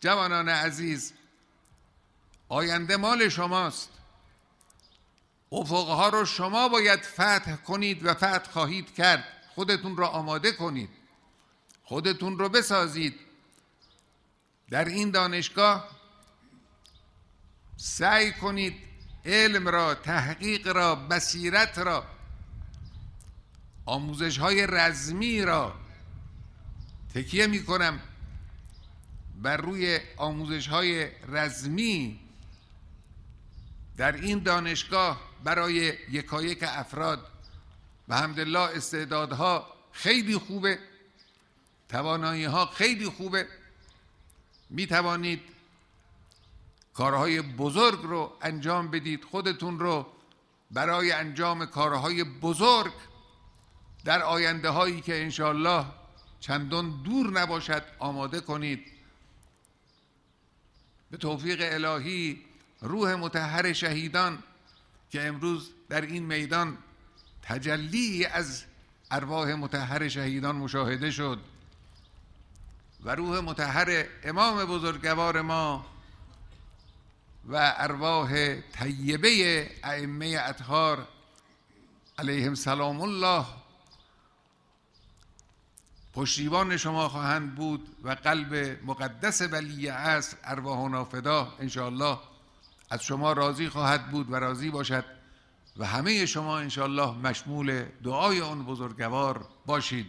جوانان عزیز آینده مال شماست. افقها رو شما باید فتح کنید و فتح خواهید کرد. خودتون را آماده کنید. خودتون رو بسازید. در این دانشگاه سعی کنید علم را تحقیق را بصیرت را آموزش های رزمی را تکیه می کنم بر روی آموزش های رزمی در این دانشگاه برای یکایک افراد به حمدالله استعدادها خیلی خوبه توانایی ها خیلی خوبه. می توانید کارهای بزرگ رو انجام بدید خودتون رو برای انجام کارهای بزرگ در آینده هایی که انشالله چندان دور نباشد آماده کنید. به توفیق الهی روح متحر شهیدان که امروز در این میدان تجلی از ارواح متحر شهیدان مشاهده شد و روح متحر امام بزرگوار ما و ارواح طیبه ائمه اطهار علیهم سلام الله پشتیبان شما خواهند بود و قلب مقدس ولی عصر ارواح نافدا انشاءالله از شما راضی خواهد بود و راضی باشد و همه شما انشاءالله مشمول دعای آن بزرگوار باشید.